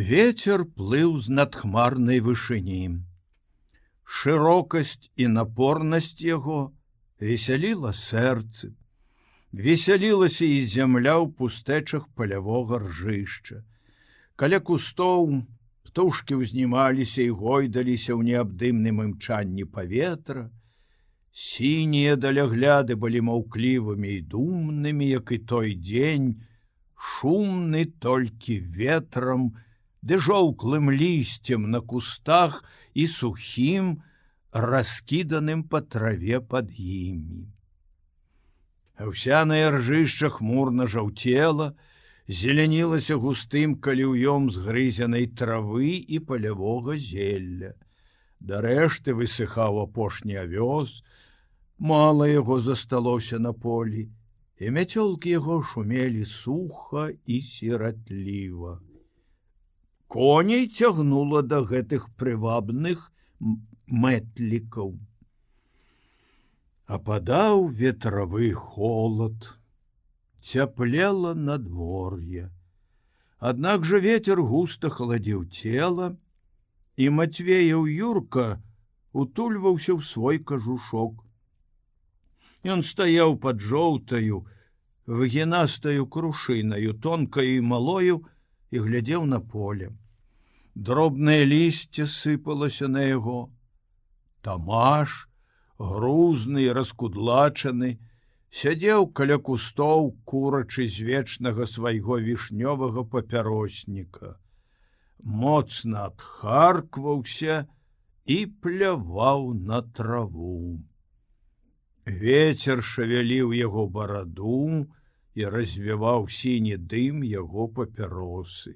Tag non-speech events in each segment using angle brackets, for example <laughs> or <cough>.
Вецер плыў з надхмарнай вышыні. Шырокасць і напорнасць яго весяліла сэрцы. Весялілася і зямля ў пустэчах палявога ржышча. Каля кустоў птушки ўзнімаліся і гойдаліся ў неабдымным імчанні паветра. Сінія далягляды былі маўклівымі і думнымі, як і той дзень, шумны толькі ветрам, ды жоўклым лісцем на кустах і сухім, раскіданым па траве пад імі. Аўсяная ржышча хмурна жаўцела, зелянілася густым каліўём згрызенай травы і палявога зелля. Дарэшты высыхаў апошні авёс, мала яго засталося на полі, і мяцёлкі яго шумелі суха і сіратліва коней цягнула да гэтых прывабных мэтлікаў. Ападаў ветравы холод, цяплела надвор'е. Аднак жа ветер густа халадзіў цела, і Матвеяў Юрка утульваўся ў свой кажушок. Ён стаяў пад жоўтаю, выгінастаю крушынаю, тонкаю і малою і глядзеў на поле дробнае лісце сыпалася на яго. Тамаш, грузны раскудлачаны, сядзеў каля кустоў курачы з вечнага свайго вішнёвага папяросніка. Моцна адхаркваўся і пляваў на траву. Вецер шавяліў яго бараду і развіваў сіні дым яго папяросы.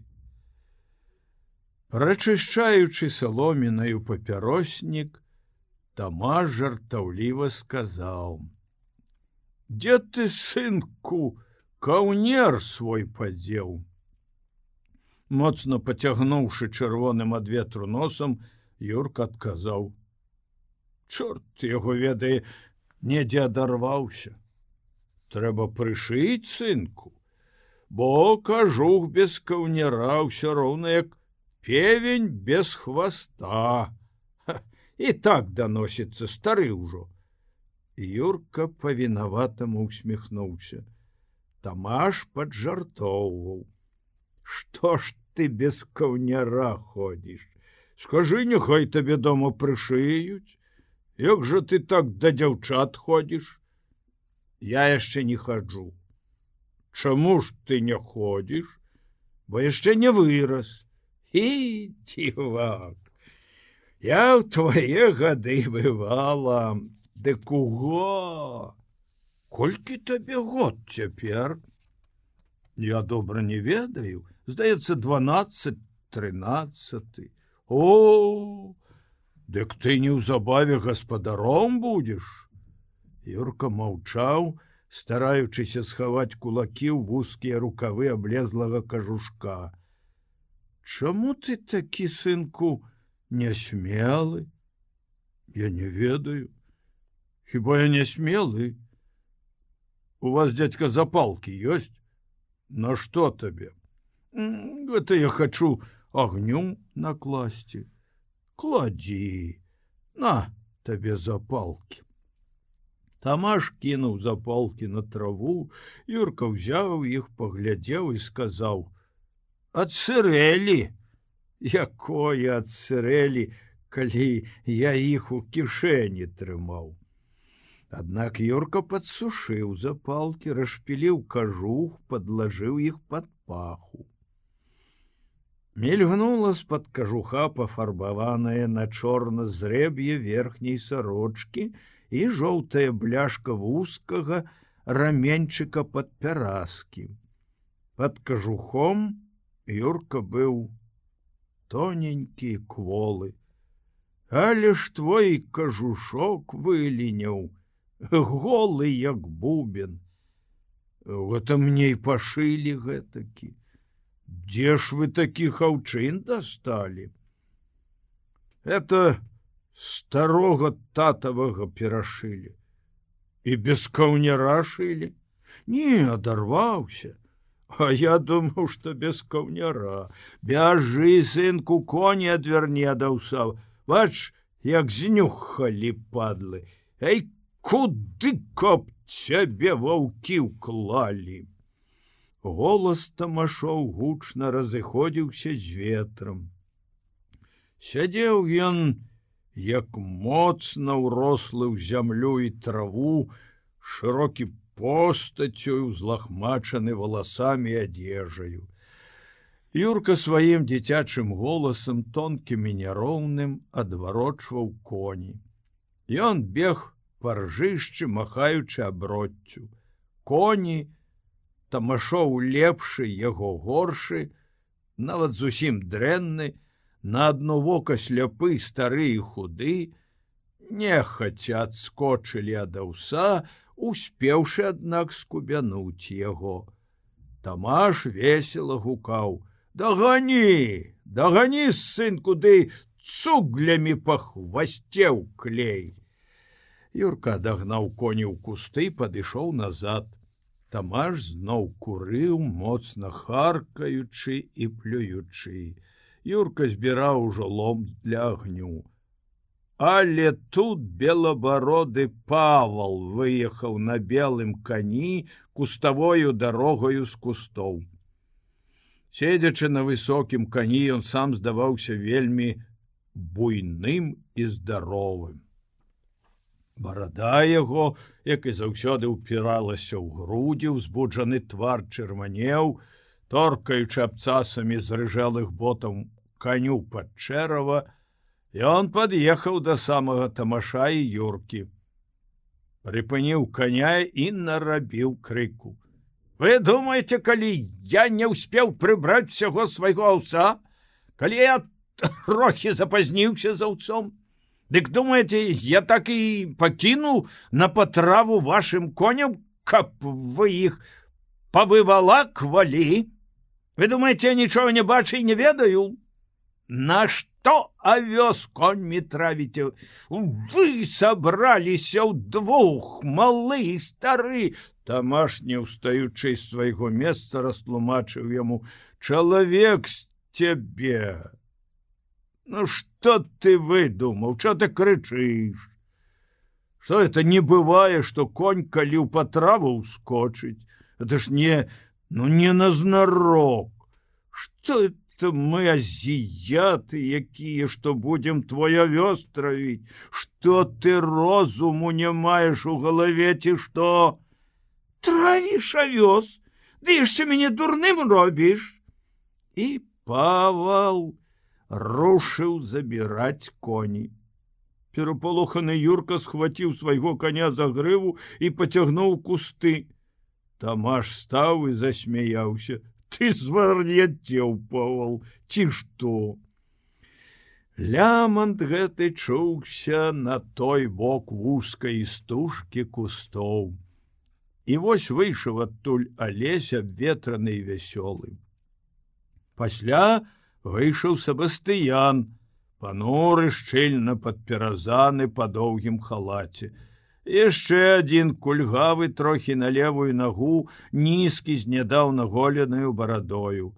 Прачышчаючы саломінаю папяроснік, Тама жартаўліва сказаў: « Дзе ты сынку, каўнер свой падзеў. Моцна пацягнуўшы чырвоным ад ветру носам, Юрка адказаў: « Чорт яго ведае, недзе адарваўся. Трэба прышыць сынку, Бо кажух без каўнера ўсё роўна як певень без хвоста і так даносіцца стары ўжо. Юрка павінаватаму усміхнуўся. Тамаш поджартоўваў что ж ты без каўняра ходзіш? Скажи няхай табе дома прышыюць. Як жа ты так да дзяўчат ходзіш я яшчэ не хаджу Чаму ж ты не ходзіш бо яшчэ не вырас і цівак. Я ў твае гады бывала, Ды куго? Колькі табе год цяпер? Я добра не ведаю, здаецца 12 13. О! Дык ты неўзабаве гаспадаром будзеш. Юрка маўчаў, стараючыся схаваць кулакі ў вузкія рукавы аблезлага кажушка. Чаму ты такі сынку нясмелы? Я не ведаю. Хіба я не смелы? У вас дядька запалки ёсць? На что табе? Гэта я хочу агню накласці. Кладзі, на табе запалки. Тамаш кінуў запалки на траву, Юрка ўзяў іх, паглядзеў і сказаў: адсырэлі якое адсырэлі калі я іх у кішэні трымаў? Аднак юрка падсушыў запалкі расшпіліў кажух подлажыў іх под паху. Мельгнула з-пад кажуха пафарбаваная на чорна зрэб'е верхняй сарочки і жоўтая бляшка вузкага раменчыка под пяраскі под кажухом Юрка быў тоненькі кволы. Але ж твой кажушок выліняў, голы як бубен. Гэта мне і пашылі гэтакі. Дзе ж вы такіх аўчын дасталі? Это старога татавага перашылі. І без каўня рашылі, не адарваўся А я думаў, што без каўняра. Бяжы сынку коні адвярне даўса. Бач, як знюхалі падлы. Эй, куды каб цябе ваўкі ўклалі. Голас тамашоў гучна разыходзіўся з ветрам. Сядзеў ён, як моцна ўрослы ў зямлю і траву, шырокі постацю узлахмачаны валасамі адзежаю. Юрка сваім дзіцячым голасам тонкім і няроўным адварочваў коні. Ён бег паржышчы, махаючы аброццю. Коні, тамашоў лепшы яго горшы, нават зусім дрэнны, на адно вока сляпы стары і худы, нехаця адскочылі ад аўса, успеўшы аднак скубянуць яго. Тамаш весело гукаў: Дагоні, дагоні сын куды цуглямі па хвасцеў клей. Юрка дагнаў коні ў кусты, падышоў назад. Тамаш зноў курыў, моцна харкаючы і плюючы. Юрка збіраў ужо лом для агню. Але тут белабароды павал выехаў на белым кані куставою дарогаю з кустоў. Седзячы на высокім кані ён сам здаваўся вельмі буйным і здаровым. Барада яго, як і заўсёды ўпіралася ў грудзі, узбуджаны твар чырванеў, торкаючы абцасамі зрыжэлых ботаў каню пад чэрава, Ён пад'ехаў да самага тамаша і юркі. Прыпыніў каня і нарабіў крыку. Вы думаеце, калі я не ўспеў прыбраць усяго свайго аўса, калі я трохі запазніўся за аўцом, Дык думаеце, я так і пакінуў на патраву вашим коням, каб вы іх павывала квалі. Вы думаеце, нічога не бачы і не ведаю, Наш что авёс коньми травіце вы сабраліся ў двух малы стары тамаш не ўстаючы свайго месца растлумачыў яму чалавек з цябе Ну что ты выдумаў что ты крычыш что это не бывае что конь калі ў патраву ускочыць это ж не ну не назнарок это это мы азіяты якія что будем твоя вёс травіць что ты розуму не маеш у галаве ці что? Травіш авёс ды яшчэ мяне дурным робіш і павал рушыў забіраць коні перапалоханы юрка схваціў свайго коня за грыву і поцягнуў кусты. Тамаш стаў і засмяяўся ты звар'яцеў павал ці што? Лямант гэты чуўся на той бок вузкай стужкі кустоў. І вось выйшаў адтуль алесь абветраны вясёлы. Пасля выйшаў сабастыян пануры шчыльна падперазаны па доўгім халаце яшчэ адзін кульгавы трохі на левую нагу нізкі з нядаўна голенаю барадою.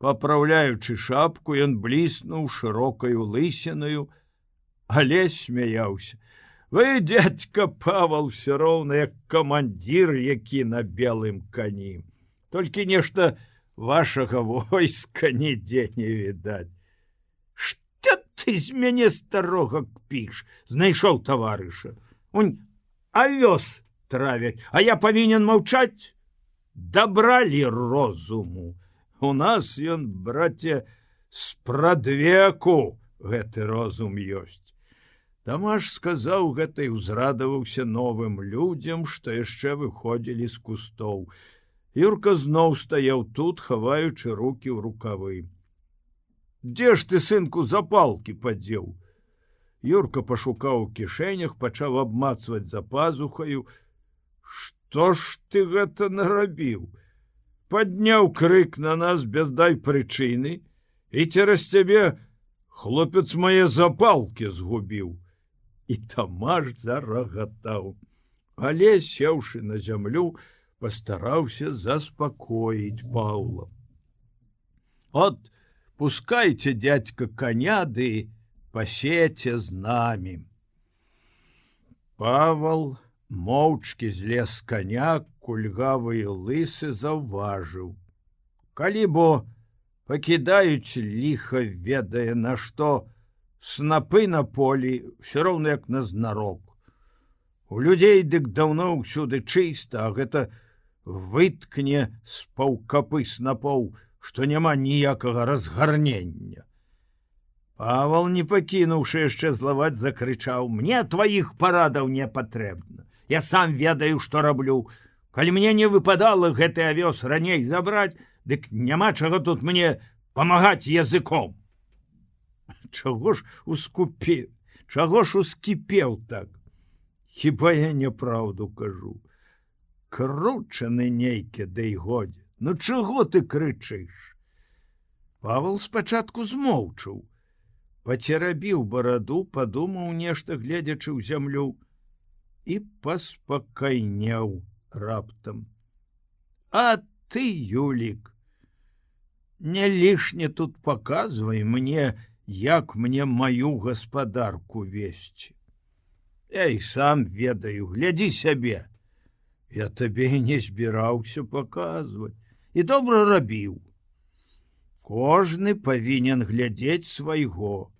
Папраўляючы шапку ён бліснуў шырокаю лысінаю. Але смяяўся вы дядька павал все роўна як камандзір які на белым кані. Толькі нешта вашага войска нідзе не відаць. Что ты з мяне старога кпіш? Знайшоў таварыша. Унь авёс травяць а я павінен маўчаць дабралі розуму. У нас ён браце спрадвеку гэты розум ёсць. Тамаш сказаў гэта і ўзрадаваўся новым людзям што яшчэ выходзілі з кустоў. Юрка зноў стаяў тут хаваючы руки ў рукавы. Дзе ж ты сынку запалки падзеў Юрка пашукаў у кішэнях, пачаў абмацваць за пазухаю. Што ж ты гэта нарабіў? Падняў крык на нас без дай прычыны і цераз цябе хлопец мае запалкі згубіў. І тамаш зарагатаў. Але сеўшы на зямлю, пастараўся заспакоіць Паўла. От пускайте дядька коняды пасеце з намі. Павал моўчкі злез коня кульгавыя лысы заўважыў. Калі бо пакідаюць ліха ведае на што снапы на полі все роўна як на знарок. У людзей дык даўно ўсюды чыста, а гэта выткне з паўкапы снапоў, што няма ніякага разгарнення. Павал, не пакінуўшы яшчэ злаваць, закрычаў: мне тваіх парадаў не патрэбна. Я сам ведаю, што раблю. Калі мне не выпадала гэты авёс раней забраць, дык няма чаго тут мне памагаць языком. <laughs> Чаго ж ускупе, Чаго ж ускіпеў так? Хіба я няпраўду кажу. Кручаны нейкі да і годзе. Ну чаго ты крычыш? Павал спачатку змоўчыў, пацерабіў бараду, падумаў нешта гледзячы ў зямлю і паспакайняў раптам. А ты, Юлік, не лішне тут паказвай мне, як мне маю гаспадарку весці. Я і сам ведаю, глядзі сябе. Я табе не збіраўся паказваць і добра рабіў. Кожны павінен глядзець свайго.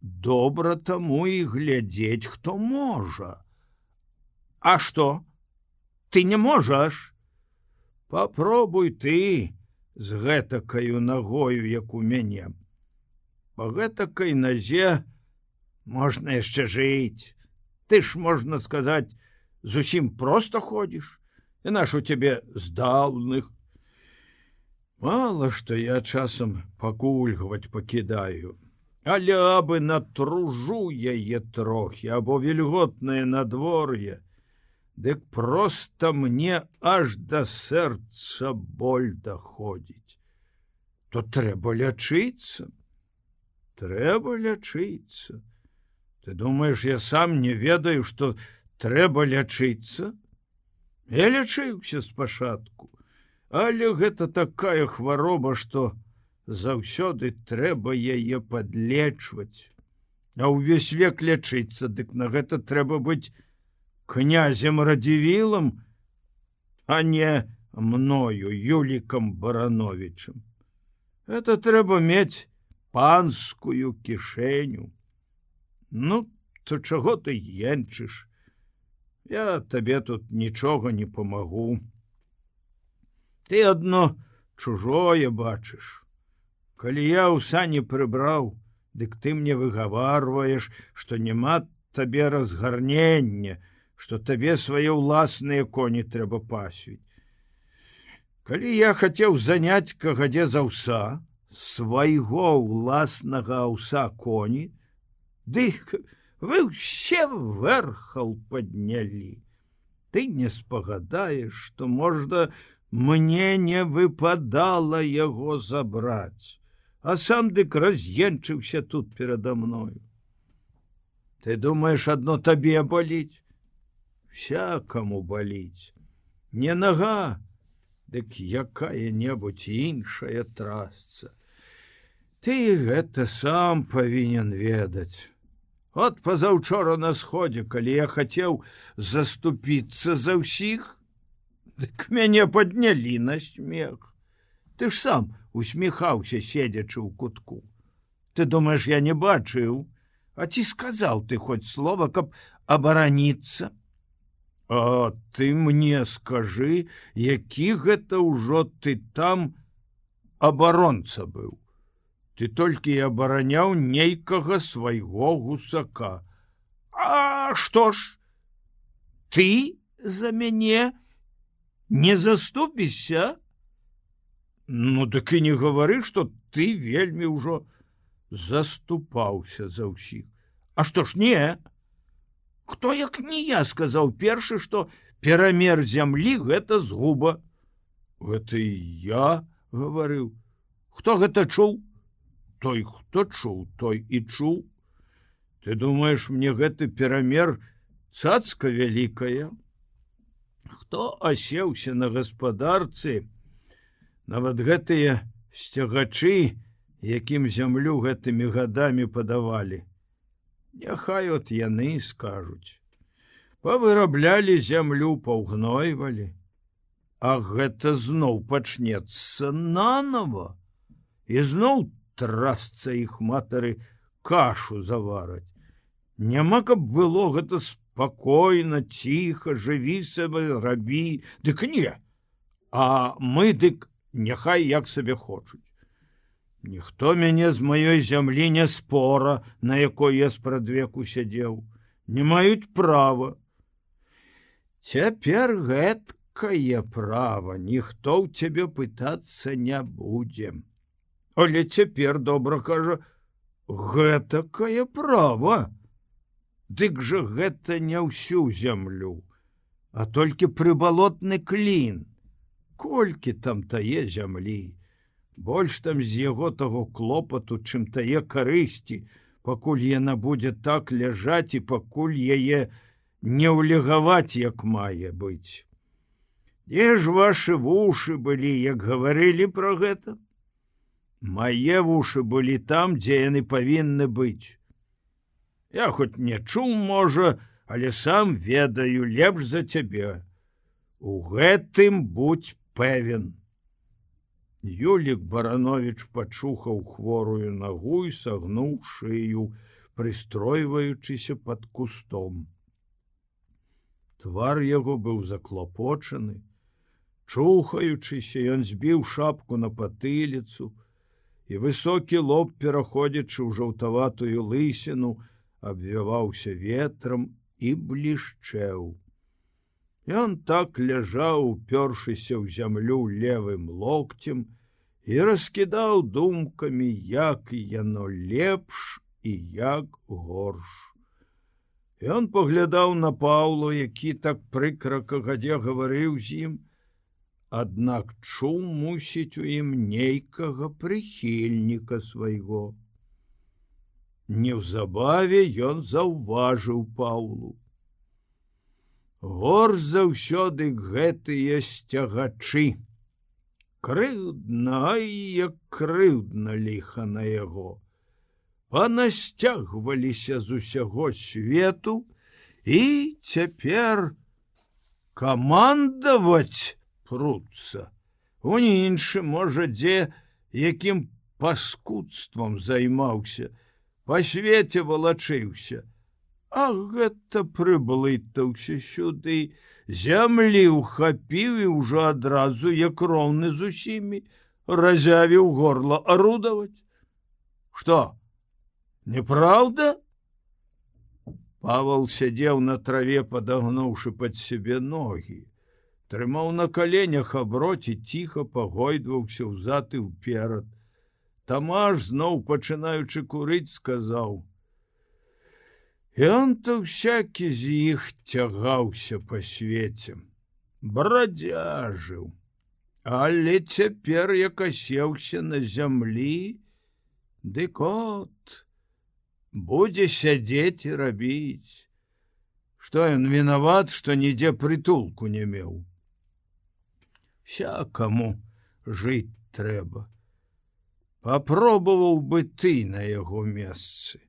Добра таму і глядзець, хто можа. А што? Ты не можаш? Папробуй ты з гэтакаю нагою, як у мяне. Па гэтакай назе можна яшчэ жыць. Ты ж можна сказаць, зусім проста ходзіш і наш у цябе здаўных. Мало што я часам пакульгваць пакідаю, але абы натружу яе трохі або вільготнае надвор'е, Дык проста мне аж да сэрца боль даходзіць. То трэба лячыцца. Трэба лячыцца. Ты думаеш, я сам не ведаю, што трэба лячыцца? Я лячыўся спачатку, але гэта такая хвароба, што заўсёды трэба яе падлечваць. А ўвесь век лячыцца, дык на гэта трэба быць князем радзівілам, а не мною юлікам барановичам. Это трэба мець панскую кішэню. Ну, то чаго ты енчыш? Я табе тут нічога не памагу. Ты адно чужое бачыш. Калі я ў сані прыбраў, дык ты мне выгаварваеш, што няма табе разгарнення, што табе свае ўласныя коні трэба пасвіць. Калі я хацеў заняць кагадзе за ўса свайго ўласнага аўса коні, дык вы ўсе верхал поднялі ты не спагадаеш что можна мне не выпадала яго забраць а сам дык раз'енчыўся тут перада мною ты думаешь одно табе баліць всякому баліць не нага дык якая-небудзь іншая трасца. Ты гэта сам павінен ведаць. От пазаўчора на сходзе калі я хацеў заступіцца за ўсіх дык мяне паднялі на смех. Ты ж сам усміхаўся седзячы ў кутку. Ты думаешь я не бачыў? А ці сказаў ты хоць слова каб абараніцца? А ты мне скажы які гэта ўжо ты там абаронца быў. Ты толькі і абараняў нейкага свайго гусака. А что ж ты за мяне не заступішся ну так і не гавары что ты вельмі ўжо заступаўся за ўсіх. А что ж не? Хто як не я сказаў першы что перамер зямлі гэта згуба. Гэта я гаварыў. Хто гэта чуў? Той хто чуў той і чуў. Ты думаешь мне гэты перамер цацка вялікая хто асеўся на гаспадарцы нават гэтыя сцягачы якім зямлю гэтымі гадамі падавалі? Няхай от яны скажуць. Павыраблялі зямлю паўгнойвалі. А гэта зноў пачнецца нанова і зноў трасца іх матары кашу завараць. Няма каб было гэта с спокойно ціха жыві сабе рабі дык не а мы дык няхай як сабе хочуць. Ніхто мяне з маёй зямлі не спора на якой я спрадвеку сядзеў. Не маюць права. Цяпер гэткае права ніхто ў цябе пытацца не будзе. Але цяпер добра кажа гэтакае права Дык жа гэта не ўсю зямлю, а толькі прыбалотны клін. Колькі там тае зямлі, больш там з яго таго клопату, чым тае карысці, пакуль яна будзе так ляжаць і пакуль яе не ўлегаваць, як мае быць. Дзе ж ваши вушы былі, як гаварылі пра гэта? Мае вушы былі там, дзе яны павінны быць. Я хоць не чуў можа, але сам ведаю лепш за цябе. У гэтым будь пэвен. Юлік баранович пачухаў хворую нагу і сагнуў шыю, прыстройваючыся под кустом. Твар яго быў заклапочаны, Чухаючыся, ён збіў шапку на патыліцу, і высокі лоб, пераходзячы ў жаўтаватую лысіну, абвіваўся ветрам і блішчэў. Ён так ляжаў, упёршыся ў зямлю левым локцем і раскідаў думкамі, як яно лепш і як горш. Ён паглядаў на Паўлу, які так прыкра кагадзе гаварыў з ім, Аднак чуў мусіць у ім нейкага прыхільніка свайго. Неўзабаве ён заўважыў Паулу. Гор заўсёды гэтыя сцягачы. Крыўдна як крыўдна ліха на яго. Панасцягваліся з усяго свету і цяпер камандаваць пруцца. У іншы можа дзе якім паскудствам займаўся, по свеце валачыўся. А гэта прыблытаўся сюды, зямлі ухапіў і ўжо адразу як роўны з усімі разявіў горла арудаваць. Што? Неправда? Павал сядзеў на траве, падагнуўшы пад сябе ногі. Трымаў на каленях аброці ціха пагойдваўся ўзад і ўперад. Тамаш зноў пачынаючы курыць сказаў: Ён то всякі з іх цягаўся па свеце, брадзяжыў, Але цяпер як асеўся на зямлі, Ды кот будзе сядзець і рабіць, Што ён вінават, што нідзе прытулку не меў. Всякаму жыць трэба попробоваў бы ты на яго месцы.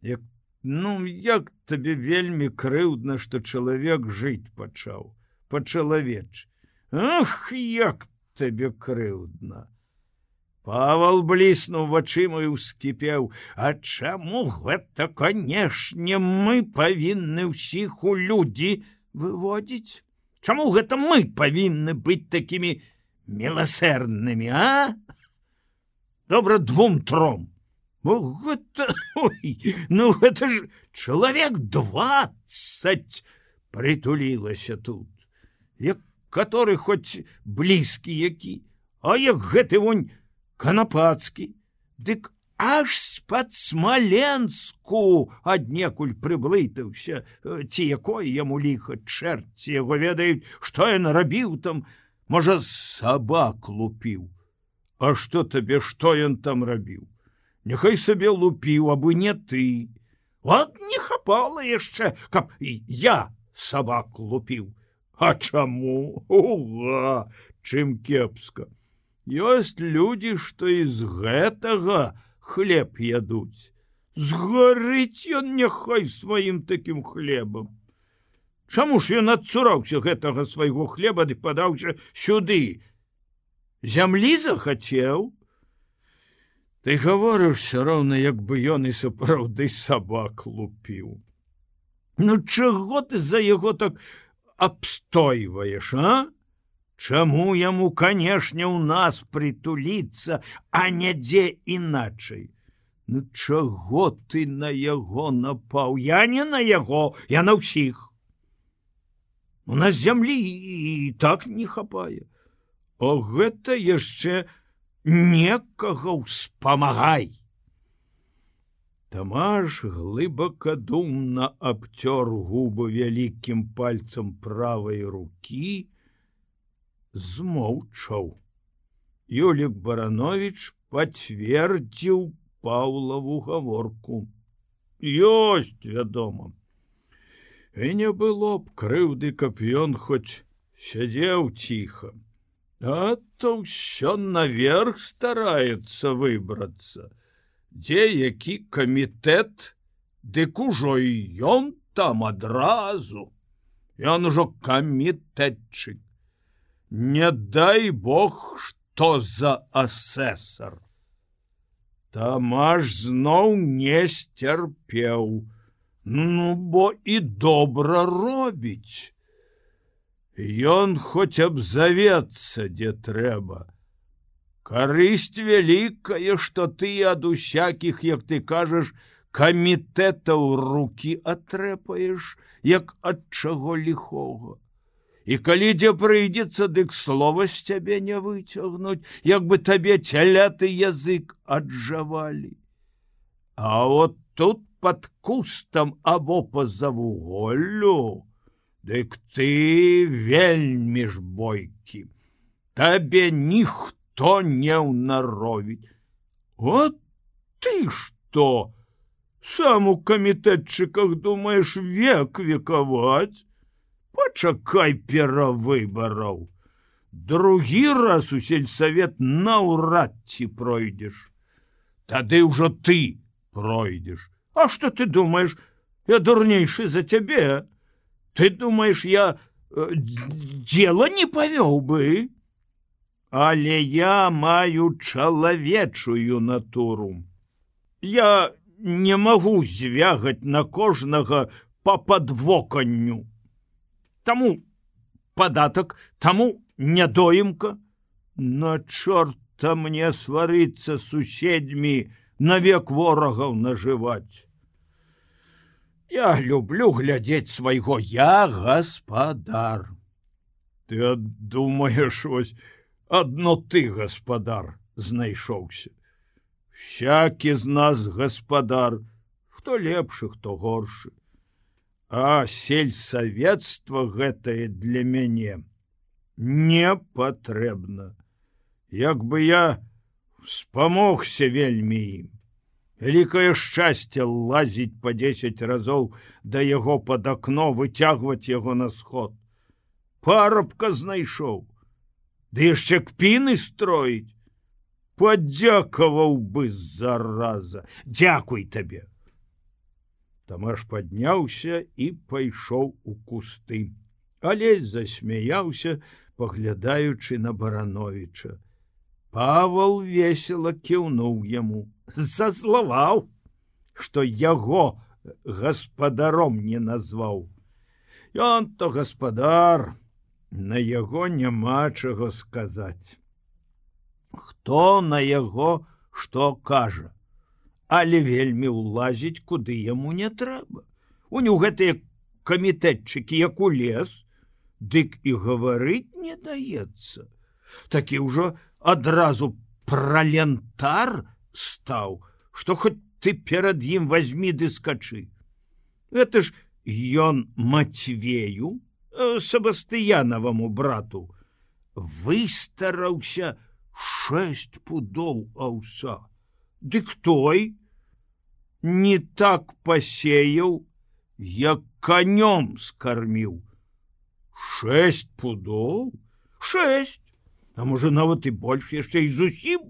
Як ну як табе вельмі крыўдна что чалавек жыць пачаў па-чалавеч ах як табе крыўдна! Павал бліснуў вачыма і ўскіпеў. А чаму гэта канешне мы павінны ўсіх у людзі выводзіць? Чаму гэта мы павінны быць такімі міласэрнымі а добра двум тром. Гэта <laughs> ой, ну гэта ж чалавек двадцать притулілася тут. Як который хоць блізкі які а як гэты вонь канапацкі. Дык аж з-пад смаленску аднекуль прыблытаўся ці якое яму ліха чэрці яго ведаюць што я нарабіў там. Можа сабак лупіў А что табе что ён там рабіў Няхай сабе лупіў абы не ты. Вот не хапала яшчэ каб я сабак лупіў А чаму уга чым кепска? Ёсць людзі што з гэтага хлеб ядуць згарыць ён няхай сваім такім хлебам Чаму ж ён адцураўся гэтага свайго хлеба ды падаўся сюды зямлі захацеў? Ты гаворыш все роўна як бы ён і сапраўды сабак лупіў. Ну чаго ты за яго так абстойваеш а? Чаму яму канешне ў нас прытуліцца а нядзе іначай? Ну чаго ты на яго напаў? Я не на яго я на ўсіх. У нас зямлі і так не хапае О гэта яшчэ некага ўспамагай Тамаш глыбака думна абцёр губы вялікім пальцам правай рукі, змоўчаў. Юлік Баранович пацвердзіў Паўлаву гаворку. Ёсць, вядома. І не было б крыўды, каб ён хоць сядзеў ціха, А то ўсё наверх стараецца выбрацца дзе які камітэт дык ужо і ён там адразу. Ён ужо камітэтчык не дай бог что за асесар тамаш зноў не сцярпеў. Ну бо і добра робіць Ён хоць абзавецца, дзе трэба, карысць вялікая что ты ад усякіх як ты кажаш камітэтаў руки атрэпаеш як ад чаго ліхога. І калі дзе прыйдзецца дык слова з цябе не выцягнуць як бы табе цяляты язык аджавалі. А вот тут под кустам або по-за вуголлю дык ты вельмі ж бойкі. Табе ніхто то не ўнаровіць. Вот ты что сам у камітэтчыках думаешь век векаваць? Пачакай перавыбараў. Другі раз у сельсавет наўрад ці пройдзеш. Тады ўжо ты пройдзеш. А что ты думаешь я дурнейшы за цябе ты думаешь я э, дело не павёў бы але я маю чалавечую натуру. Я не магу звягаць на кожнага по падвоканню. Таму падатак, таму нядоімка, На чорта мне сварыцца суседзьмі навек ворагаў нажываць. Я люблю глядзець свайго я гаспадар. Ты думаешь ось, адно ты гаспадар знайшоўся. Всякі з нас гаспадар хто лепшы хто горшы. А сельсавецтва гэтае для мяне не патрэбна як бы я спамогся вельмі ім вялікае шчасце лазіць по 10 разоў да яго под акно выцягваць яго на сход. Парабка знайшоў. Ды яшчэ кпіны строіць. Падзякаваў бы зараза. Дзякуй табе. Тамаш падняўся і пайшоў у кусты. Але засмяяўся паглядаючы на барановича Павал весело кіўнуў яму заславаў что яго гаспадаром не назваў Ён то гаспадар на яго няма чаго сказаць. Хто на яго што кажа, але вельмі ўлазіць, куды яму не трэба. Уню гэтыя камітэтчыкі, як у лес, дык і гаварыць не даецца. Такі ўжо адразу пралентар стаў, што хоць ты перад ім возьми ды скачы. Это ж ён мацвею, Э, сабастыянаваму брату выстараўся шесть пудоў аўса. Дык той не так пасеяў як канём скарміў. Шесть пудоў? Шесть а можа нават і больш яшчэ і зусім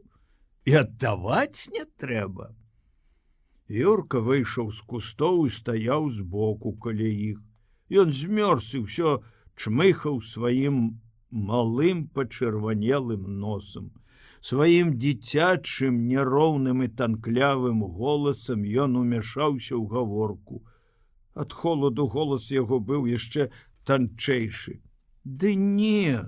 і аддаваць не трэба Юрка выйшаў з кустоў і стаяў збоку каля іх Ён змёрз і ўсё чмыхаў сваім малым пачырванелым носам сваім дзіцячым няроўным і танклявым голасам ён умяшаўся ў гаворку. Ад холаду голас яго быў яшчэ танчэйшы. Ды не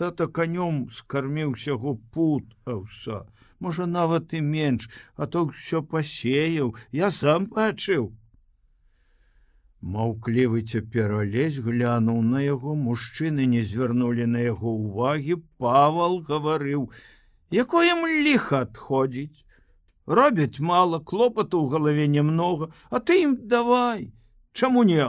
тата канём скарміў усяго пут аўса можа нават і менш а то ўсё пасеяў. Я сам бачыў маўклівы цяпер алесь глянуў на яго. Мужчыны не звярнулі на яго увагі павал гаварыў якое ім ліха адходзіць? Робяць мало клопату ў галаве немного а ты ім давай чаму не?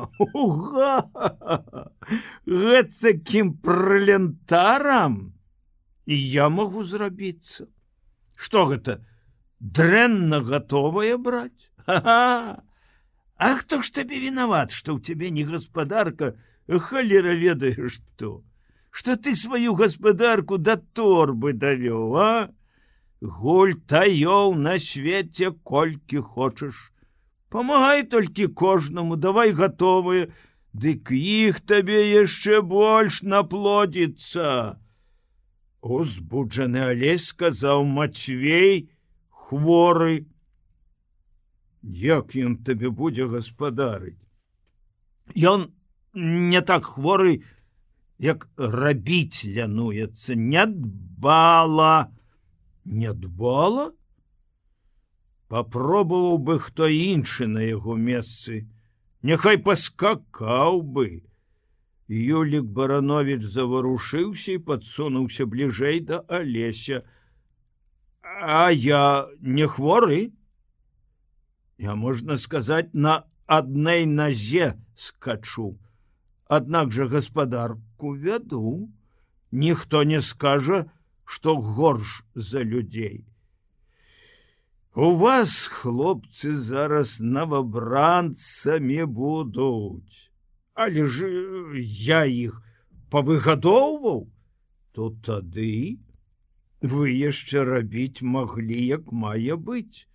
Гэтакім пралентарам я магу зрабіцца. Что гэта дрэнна готовая браць? А хто ж табе вінават что ў цябе не гаспадарка халера ведаеш што. Что ты сваю гаспадарку да торбы давёў а? Гуль таёл на свеце колькі хочаш помагай толькі кожнаму давай готовы дык іх табе яшчэ больш наплодіцца узбуджаны алесь сказаў мацвей хворы. Як ён табе будзе гаспадарыць? Ён не так хворы як рабіць лянуецца. Не дбала не дбала попробоваў бы хто іншы на яго месцы няхай паскакаў бы. Юлік баранович заварушыўся і подсунуўся бліжэй да алеся а я не хворы я можна сказаць на адной назе скачу. Аднак жа гаспадарку вяду ніхто не скажа что горш за людзей. У вас, хлопцы, зараз новобранцамі будуць. Але ж я іх павыгадоўваў, то тады вы яшчэ рабіць маглі, як мае быць.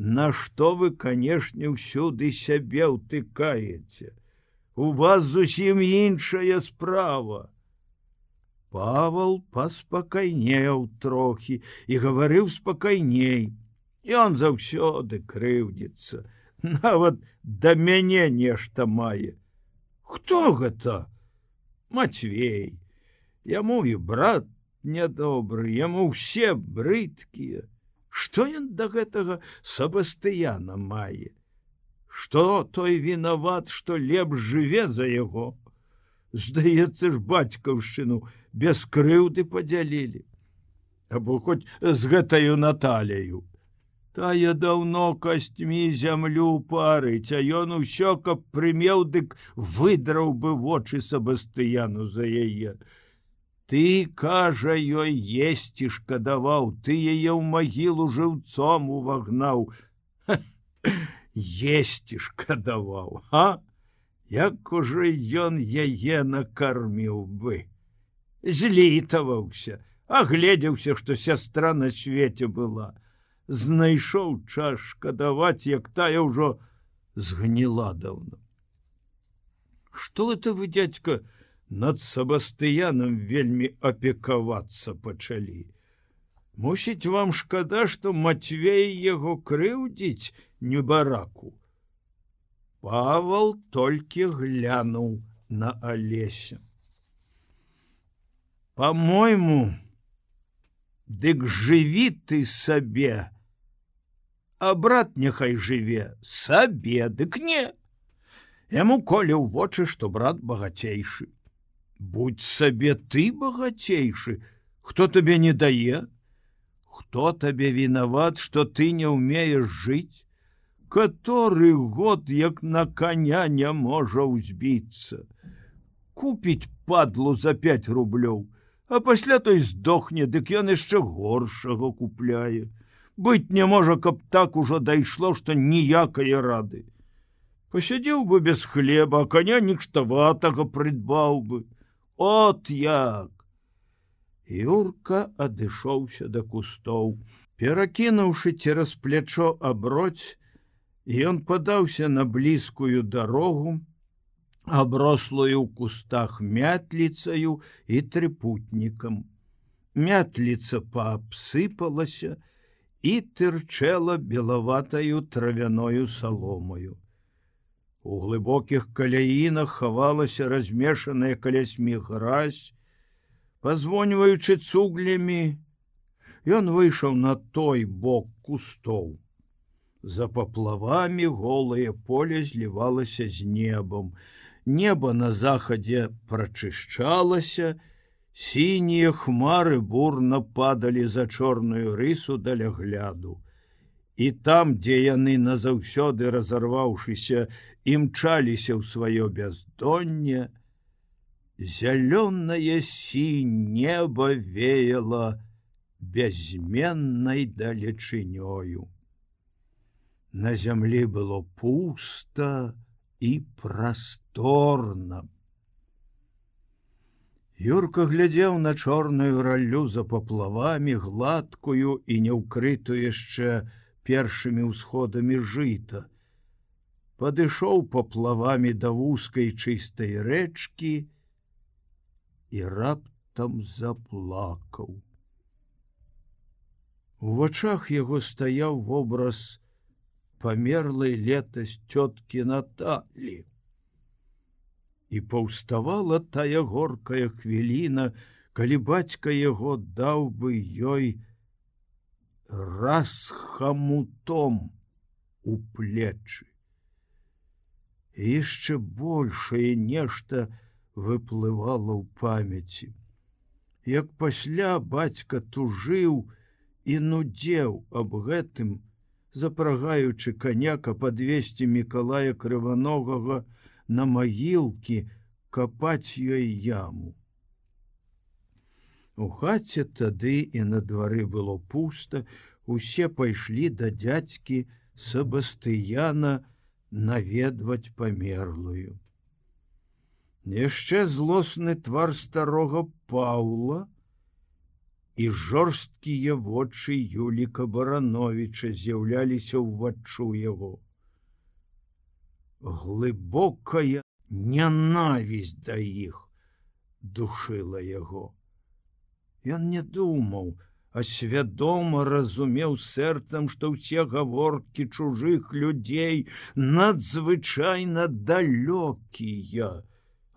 Нашто вы, канешне, ўсюды сябе ўтыкаеце. У вас зусім іншая справа. Павал паспакайнеў трохі і гаварыў спакайней. Ён заўсёды крыўдзіцца, <laughs> нават да мяне нешта мае. Хто гэта? Мацвей, Яму і брат нядобры, яму ўсе брыдкія. Што ён да гэтага сабастыяна мае? Што той вінават, што лепш жыве за яго? Здаецца ж бацькаўшчыну, без крыўды подзялілі або хоць з гэтаю Наталею тая даўно касцьмі зямлю парыць а ён усё каб прымеў дык выдраў бы вочы сабастыяну за яе. Ты кажа ёй есці шкадаваў ты яе ў магілу жыўцом увагнаў. Есці шкадаваў а? Як уже ён яе накарміў бы. Злітаваўся, агледзеўся, што сястра на свеце была. Знайшоў час шкадаваць, як тая ўжо згніла даўно. Што это вы, дядька, над сабастыянам вельмі апекавацца пачалі. Мусіць вам шкада, што Мацвей яго крыўдзіць не бараку. Павал толькі глянуў на алесем по-мойму дык жыві ты сабе а брат няхай жыве сабе дык не яму коле ў вочы што брат багацейшы. Будь сабе ты багацейшы. Хто табе не дае? Хто табе вінават что ты не ўмееш жыць? Который год як на коня не можа ўзбіцца. Купіць падлу за 5 рублёў а пасля той здохне, дык ён яшчэ горшага купляе. Быць не можа, каб так ужо дайшло, што ніякае рады. Пасядзеў бы без хлеба, коня ніштаватага прыдбаў бы. От як! Юрка адышоўся да кустоў. Перакінуўшы цераз плячо аброць, ён падаўся на блізкую дарогу, аброслую ў кустах мятліцаю і трыпутнікам. Мятліца паабсыпалася і тырчэла белаватаю травяною саломаю. У глыбокіх каляінах хавалася размешаная калясьмі гразь, пазвоньваючы цуглямі, ён выйшаў на той бок кустоў. За паплавамі голае поле злівалася з небам, Неба на захадзе прачышчалася, сінія хмары бурна падалі за чорную рысу далягляду. І там, дзе яны назаўсёды разарваўшыся, імчаліся ў сваё бяздонне, зялёнае сінь неба веяла бязменнай далечынёю. На зямлі было пуста, і прасторна. Юрка глядзеў на чорную раллю за паплавамі гладкую і няўкрытую яшчэ першымі ўсходамі жыта. Падышоў паплавамі да вузкай чыстай рэчкі і раптам заплакаў. У вачах яго стаяў вобраз, памерлай летась цёткі Наталі. І паўставала тая горкая хвіліна, калі бацька яго даў бы ёй раз хамутом у плечы. І яшчэ большее нешта выплывала ў памяці. Як пасля бацька тужыў і нудзеў аб гэтым, запрагаючы каняка подвесці мікалая крываногага на магілкі капаць ёй яму. У хаце тады і на двары было пуста, усе пайшлі да дзядзькі Сабастыяна наведваць памерлую. Яшчэ злосны твар старога Паўла, і жорсткія вочы Юліка барановича з'яўляліся ўваччу яго. Глыбокая нянавісць да іх душыла яго. Ён не думаў, а свядома разумеў сэрцам, што ўсе гаворкі чужых людзей надзвычайна далёкія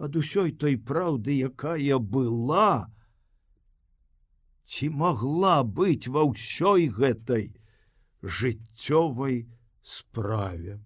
ад усёй той праўды, якая была, ці могла быць ва ўсёй гэтай жыццёвай справе.